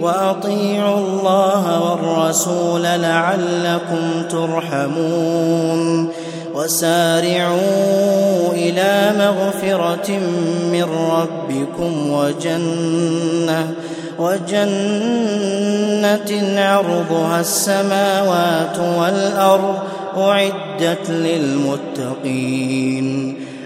وأطيعوا الله والرسول لعلكم ترحمون وسارعوا إلى مغفرة من ربكم وجنة وجنة عرضها السماوات والأرض أعدت للمتقين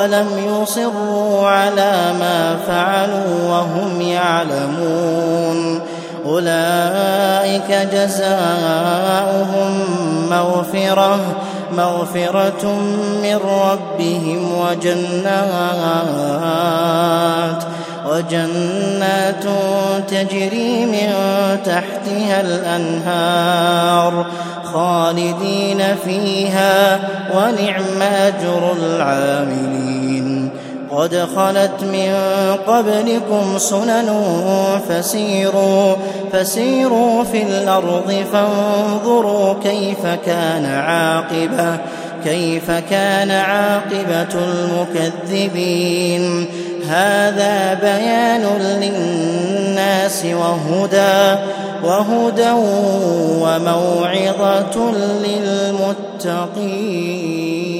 ولم يصروا على ما فعلوا وهم يعلمون أولئك جزاؤهم مغفرة مغفرة من ربهم وجنات وجنات تجري من تحتها الأنهار خالدين فيها ونعم أجر العاملين. قد خلت من قبلكم سنن فسيروا فسيروا في الأرض فانظروا كيف كان عاقبة. كيف كان عاقبة المكذبين؟ هذا بيان للناس وهدى وهدى وموعظة للمتقين.